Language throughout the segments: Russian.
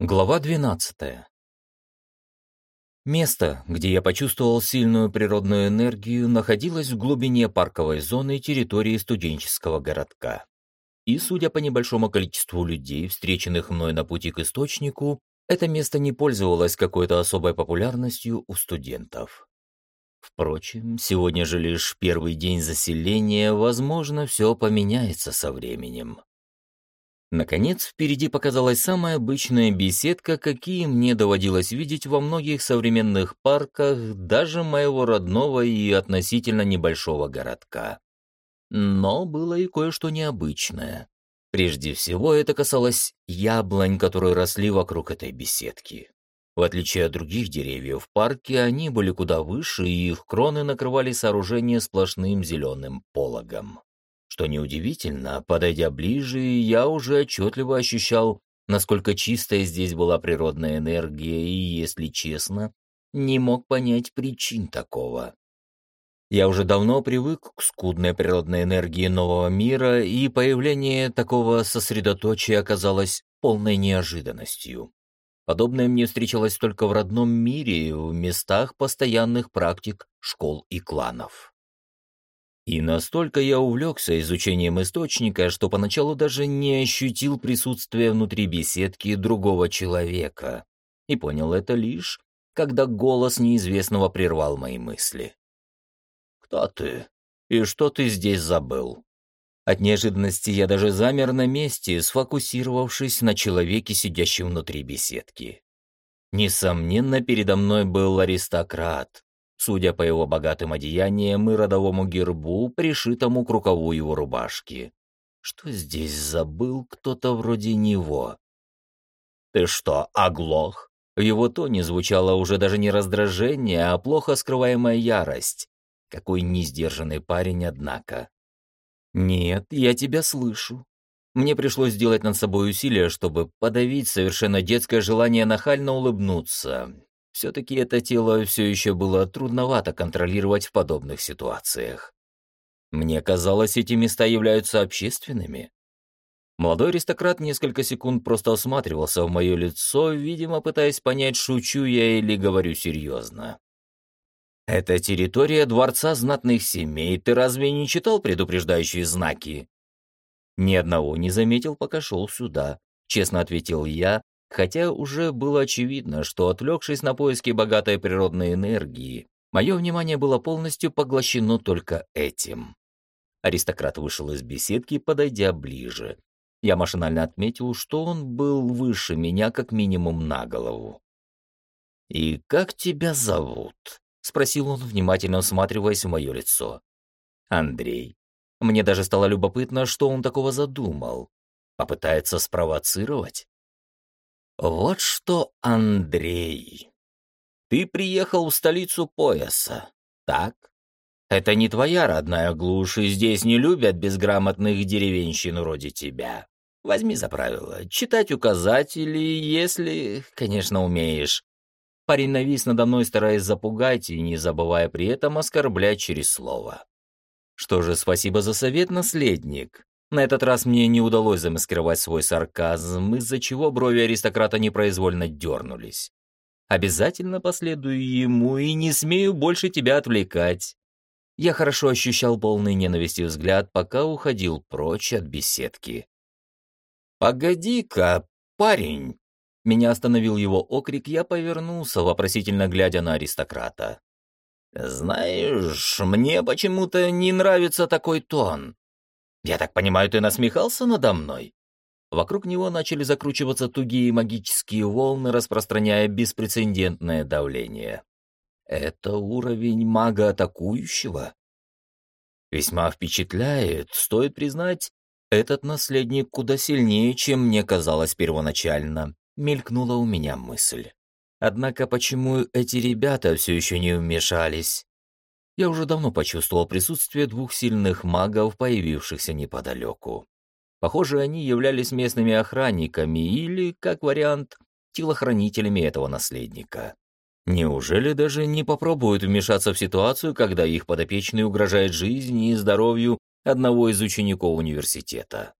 Глава 12. Место, где я почувствовал сильную природную энергию, находилось в глубине парковой зоны территории студенческого городка. И, судя по небольшому количеству людей, встреченных мной на пути к источнику, это место не пользовалось какой-то особой популярностью у студентов. Впрочем, сегодня же лишь первый день заселения, возможно, все поменяется со временем. Наконец, впереди показалась самая обычная беседка, какие мне доводилось видеть во многих современных парках, даже моего родного и относительно небольшого городка. Но было и кое-что необычное. Прежде всего, это касалось яблонь, которые росли вокруг этой беседки. В отличие от других деревьев в парке, они были куда выше, и их кроны накрывали сооружение сплошным зеленым пологом. Что неудивительно, подойдя ближе, я уже отчетливо ощущал, насколько чистая здесь была природная энергия, и, если честно, не мог понять причин такого. Я уже давно привык к скудной природной энергии нового мира, и появление такого сосредоточия оказалось полной неожиданностью. Подобное мне встречалось только в родном мире, в местах постоянных практик школ и кланов. И настолько я увлекся изучением источника, что поначалу даже не ощутил присутствия внутри беседки другого человека. И понял это лишь, когда голос неизвестного прервал мои мысли. «Кто ты? И что ты здесь забыл?» От неожиданности я даже замер на месте, сфокусировавшись на человеке, сидящем внутри беседки. Несомненно, передо мной был аристократ, судя по его богатым одеяниям и родовому гербу, пришитому к рукаву его рубашки. Что здесь забыл кто-то вроде него? «Ты что, оглох?» В его тоне звучало уже даже не раздражение, а плохо скрываемая ярость. Какой несдержанный парень, однако. «Нет, я тебя слышу». Мне пришлось сделать над собой усилие, чтобы подавить совершенно детское желание нахально улыбнуться. Все-таки это тело все еще было трудновато контролировать в подобных ситуациях. Мне казалось, эти места являются общественными. Молодой аристократ несколько секунд просто осматривался в мое лицо, видимо, пытаясь понять, шучу я или говорю серьезно. «Это территория дворца знатных семей. Ты разве не читал предупреждающие знаки?» «Ни одного не заметил, пока шел сюда», — честно ответил я, хотя уже было очевидно, что, отвлекшись на поиски богатой природной энергии, мое внимание было полностью поглощено только этим. Аристократ вышел из беседки, подойдя ближе. Я машинально отметил, что он был выше меня как минимум на голову. «И как тебя зовут?» — спросил он, внимательно всматриваясь в мое лицо. «Андрей». Мне даже стало любопытно, что он такого задумал. Попытается спровоцировать? Вот что, Андрей, ты приехал в столицу пояса, так? Это не твоя родная глушь, и здесь не любят безграмотных деревенщин вроде тебя. Возьми за правило, читать указатели, если, конечно, умеешь. Парень навис надо мной, стараясь запугать и не забывая при этом оскорблять через слово. Что же, спасибо за совет, наследник. На этот раз мне не удалось замаскировать свой сарказм, из-за чего брови аристократа непроизвольно дернулись. Обязательно последую ему и не смею больше тебя отвлекать. Я хорошо ощущал полный ненависти взгляд, пока уходил прочь от беседки. «Погоди-ка, парень!» Меня остановил его окрик, я повернулся, вопросительно глядя на аристократа. «Знаешь, мне почему-то не нравится такой тон. «Я так понимаю, ты насмехался надо мной?» Вокруг него начали закручиваться тугие магические волны, распространяя беспрецедентное давление. Это уровень мага атакующего? Весьма впечатляет, стоит признать, этот наследник куда сильнее, чем мне казалось первоначально, мелькнула у меня мысль. Однако почему эти ребята все еще не вмешались? Я уже давно почувствовал присутствие двух сильных магов, появившихся неподалеку. Похоже, они являлись местными охранниками или, как вариант, телохранителями этого наследника. Неужели даже не попробуют вмешаться в ситуацию, когда их подопечный угрожает жизни и здоровью одного из учеников университета?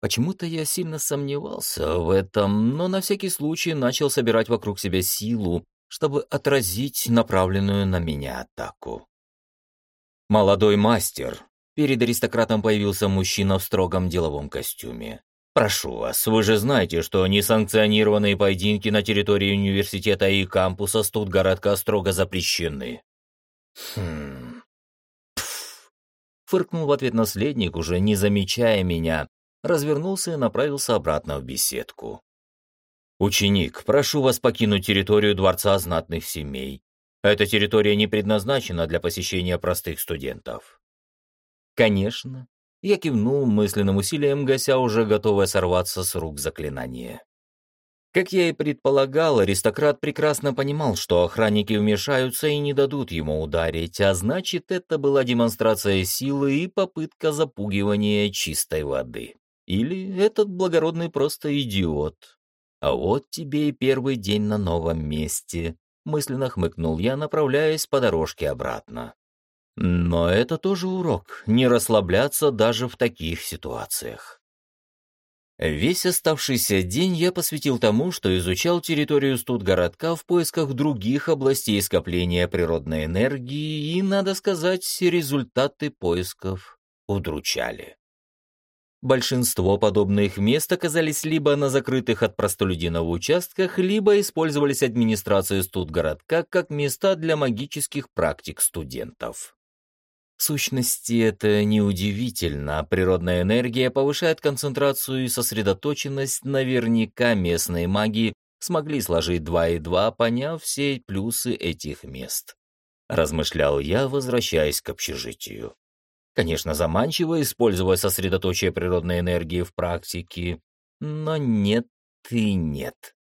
Почему-то я сильно сомневался в этом, но на всякий случай начал собирать вокруг себя силу, чтобы отразить направленную на меня атаку. «Молодой мастер!» Перед аристократом появился мужчина в строгом деловом костюме. «Прошу вас, вы же знаете, что несанкционированные поединки на территории университета и кампуса Студгородка строго запрещены». «Хм...» Пф. Фыркнул в ответ наследник, уже не замечая меня, развернулся и направился обратно в беседку. «Ученик, прошу вас покинуть территорию Дворца знатных семей. Эта территория не предназначена для посещения простых студентов». «Конечно». Я кивнул мысленным усилием, гася уже готовое сорваться с рук заклинание. Как я и предполагал, аристократ прекрасно понимал, что охранники вмешаются и не дадут ему ударить, а значит, это была демонстрация силы и попытка запугивания чистой воды. Или этот благородный просто идиот. А вот тебе и первый день на новом месте, мысленно хмыкнул я, направляясь по дорожке обратно. Но это тоже урок, не расслабляться даже в таких ситуациях. Весь оставшийся день я посвятил тому, что изучал территорию студгородка в поисках других областей скопления природной энергии, и, надо сказать, результаты поисков удручали. Большинство подобных мест оказались либо на закрытых от простолюдинов участках, либо использовались администрацией студгородка как места для магических практик студентов. В сущности, это неудивительно. Природная энергия повышает концентрацию и сосредоточенность. Наверняка местные маги смогли сложить два и два, поняв все плюсы этих мест. Размышлял я, возвращаясь к общежитию. Конечно, заманчиво использовать сосредоточие природной энергии в практике, но нет и нет.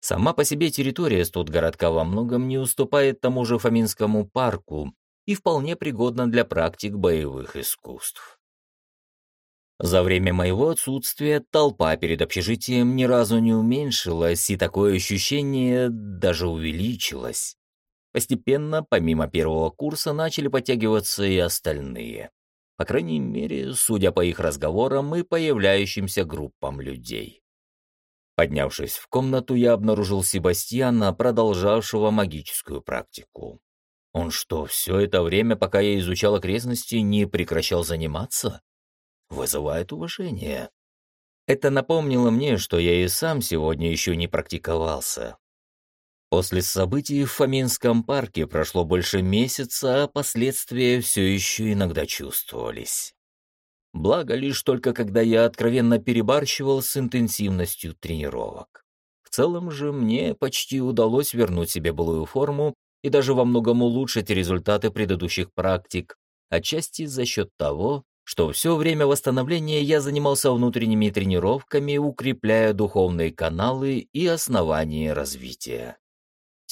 Сама по себе территория студгородка во многом не уступает тому же Фоминскому парку и вполне пригодна для практик боевых искусств. За время моего отсутствия толпа перед общежитием ни разу не уменьшилась, и такое ощущение даже увеличилось. Постепенно, помимо первого курса, начали подтягиваться и остальные. По крайней мере, судя по их разговорам и появляющимся группам людей. Поднявшись в комнату, я обнаружил Себастьяна, продолжавшего магическую практику. Он что, все это время, пока я изучал окрестности, не прекращал заниматься? Вызывает уважение. Это напомнило мне, что я и сам сегодня еще не практиковался. После событий в Фоминском парке прошло больше месяца, а последствия все еще иногда чувствовались. Благо лишь только когда я откровенно перебарщивал с интенсивностью тренировок. В целом же мне почти удалось вернуть себе былую форму и даже во многом улучшить результаты предыдущих практик, отчасти за счет того, что все время восстановления я занимался внутренними тренировками, укрепляя духовные каналы и основания развития.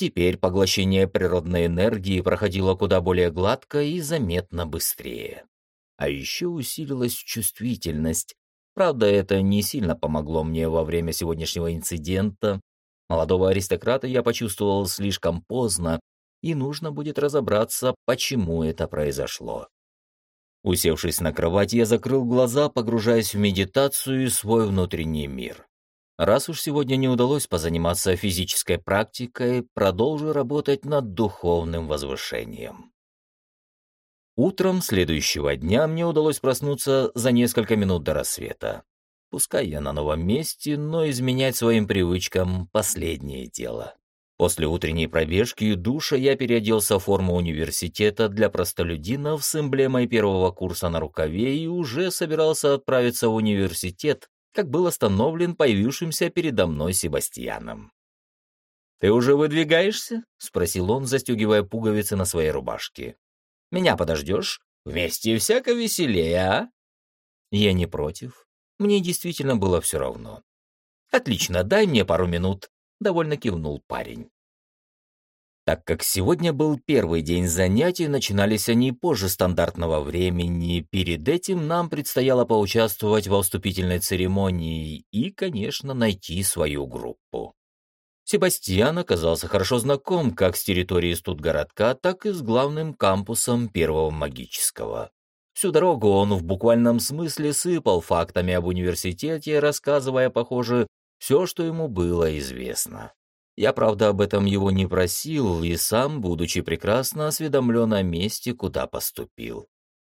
Теперь поглощение природной энергии проходило куда более гладко и заметно быстрее. А еще усилилась чувствительность. Правда, это не сильно помогло мне во время сегодняшнего инцидента. Молодого аристократа я почувствовал слишком поздно, и нужно будет разобраться, почему это произошло. Усевшись на кровать, я закрыл глаза, погружаясь в медитацию и свой внутренний мир. Раз уж сегодня не удалось позаниматься физической практикой, продолжу работать над духовным возвышением. Утром следующего дня мне удалось проснуться за несколько минут до рассвета. Пускай я на новом месте, но изменять своим привычкам — последнее дело. После утренней пробежки и душа я переоделся в форму университета для простолюдинов с эмблемой первого курса на рукаве и уже собирался отправиться в университет, как был остановлен появившимся передо мной Себастьяном. «Ты уже выдвигаешься?» — спросил он, застегивая пуговицы на своей рубашке. «Меня подождешь? Вместе всяко веселее, а?» Я не против. Мне действительно было все равно. «Отлично, дай мне пару минут», — довольно кивнул парень. Так как сегодня был первый день занятий, начинались они позже стандартного времени. Перед этим нам предстояло поучаствовать во вступительной церемонии и, конечно, найти свою группу. Себастьян оказался хорошо знаком как с территорией студгородка, так и с главным кампусом первого магического. Всю дорогу он в буквальном смысле сыпал фактами об университете, рассказывая, похоже, все, что ему было известно. Я, правда, об этом его не просил и сам, будучи прекрасно осведомлен о месте, куда поступил.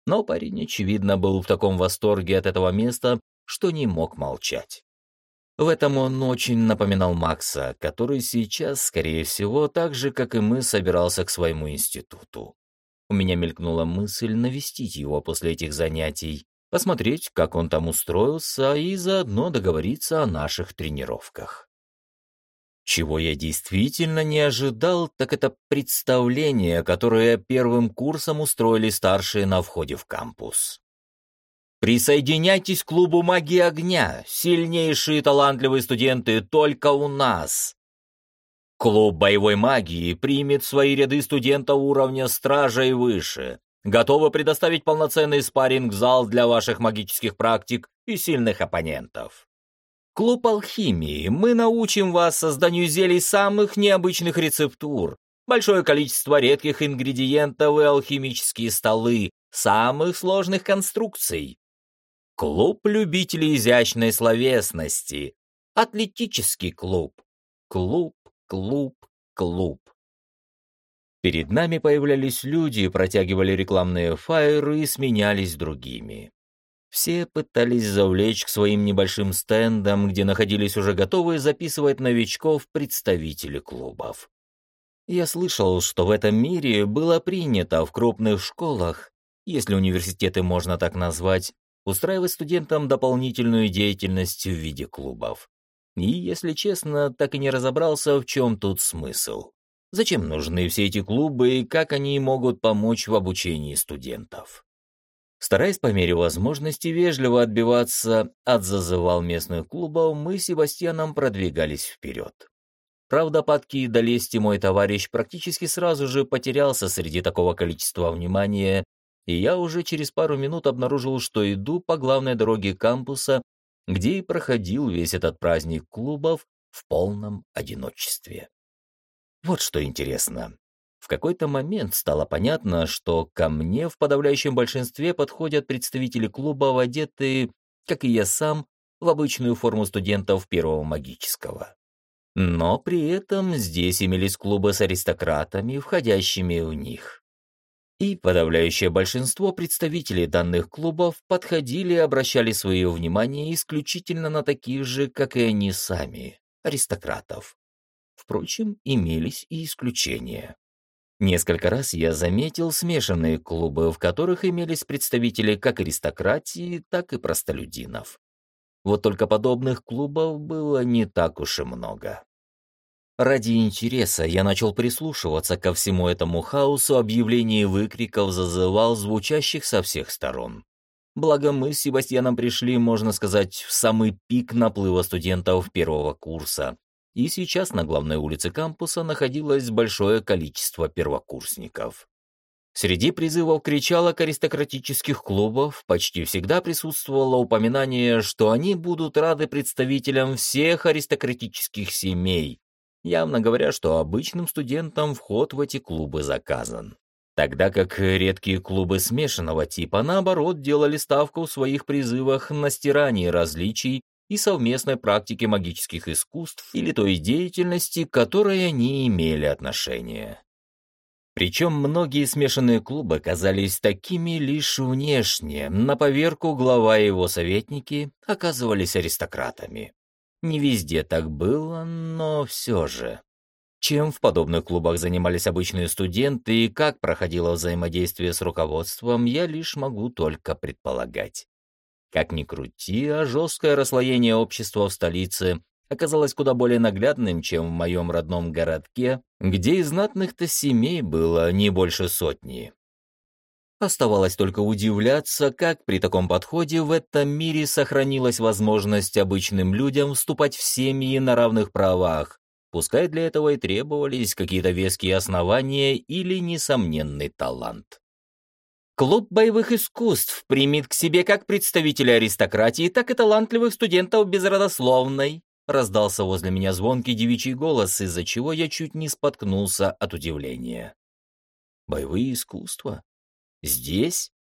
Но парень, очевидно, был в таком восторге от этого места, что не мог молчать. В этом он очень напоминал Макса, который сейчас, скорее всего, так же, как и мы, собирался к своему институту. У меня мелькнула мысль навестить его после этих занятий, посмотреть, как он там устроился, и заодно договориться о наших тренировках. Чего я действительно не ожидал, так это представление, которое первым курсом устроили старшие на входе в кампус. Присоединяйтесь к клубу магии огня, сильнейшие талантливые студенты только у нас. Клуб боевой магии примет свои ряды студента уровня стража и выше. Готовы предоставить полноценный спарринг-зал для ваших магических практик и сильных оппонентов. Клуб алхимии. Мы научим вас созданию зелий самых необычных рецептур. Большое количество редких ингредиентов и алхимические столы самых сложных конструкций. Клуб любителей изящной словесности. Атлетический клуб. Клуб, клуб, клуб. Перед нами появлялись люди, протягивали рекламные фаеры и сменялись другими. Все пытались завлечь к своим небольшим стендам, где находились уже готовые записывать новичков представители клубов. Я слышал, что в этом мире было принято в крупных школах, если университеты можно так назвать, устраивать студентам дополнительную деятельность в виде клубов. И, если честно, так и не разобрался, в чем тут смысл. Зачем нужны все эти клубы и как они могут помочь в обучении студентов? Стараясь по мере возможности вежливо отбиваться от зазывал местных клубов, мы с Себастьяном продвигались вперед. Правда, падки до лести мой товарищ практически сразу же потерялся среди такого количества внимания, и я уже через пару минут обнаружил, что иду по главной дороге кампуса, где и проходил весь этот праздник клубов в полном одиночестве. Вот что интересно. Какой-то момент стало понятно, что ко мне в подавляющем большинстве подходят представители клуба, одетые, как и я сам, в обычную форму студентов первого магического. Но при этом здесь имелись клубы с аристократами, входящими в них. И подавляющее большинство представителей данных клубов подходили и обращали свое внимание исключительно на таких же, как и они сами, аристократов. Впрочем, имелись и исключения. Несколько раз я заметил смешанные клубы, в которых имелись представители как аристократии, так и простолюдинов. Вот только подобных клубов было не так уж и много. Ради интереса я начал прислушиваться ко всему этому хаосу объявлений и выкриков зазывал, звучащих со всех сторон. Благо мы с Себастьяном пришли, можно сказать, в самый пик наплыва студентов первого курса, и сейчас на главной улице кампуса находилось большое количество первокурсников. Среди призывов кричалок аристократических клубов почти всегда присутствовало упоминание, что они будут рады представителям всех аристократических семей, явно говоря, что обычным студентам вход в эти клубы заказан. Тогда как редкие клубы смешанного типа, наоборот, делали ставку в своих призывах на стирание различий и совместной практике магических искусств или той деятельности, к которой они имели отношение. Причем многие смешанные клубы казались такими лишь внешне, на поверку глава и его советники оказывались аристократами. Не везде так было, но все же. Чем в подобных клубах занимались обычные студенты и как проходило взаимодействие с руководством, я лишь могу только предполагать. Как ни крути, а жесткое расслоение общества в столице оказалось куда более наглядным, чем в моем родном городке, где и знатных-то семей было не больше сотни. Оставалось только удивляться, как при таком подходе в этом мире сохранилась возможность обычным людям вступать в семьи на равных правах, пускай для этого и требовались какие-то веские основания или несомненный талант. Клуб боевых искусств примет к себе как представителей аристократии, так и талантливых студентов безродословной. Раздался возле меня звонкий девичий голос, из-за чего я чуть не споткнулся от удивления. Боевые искусства? Здесь?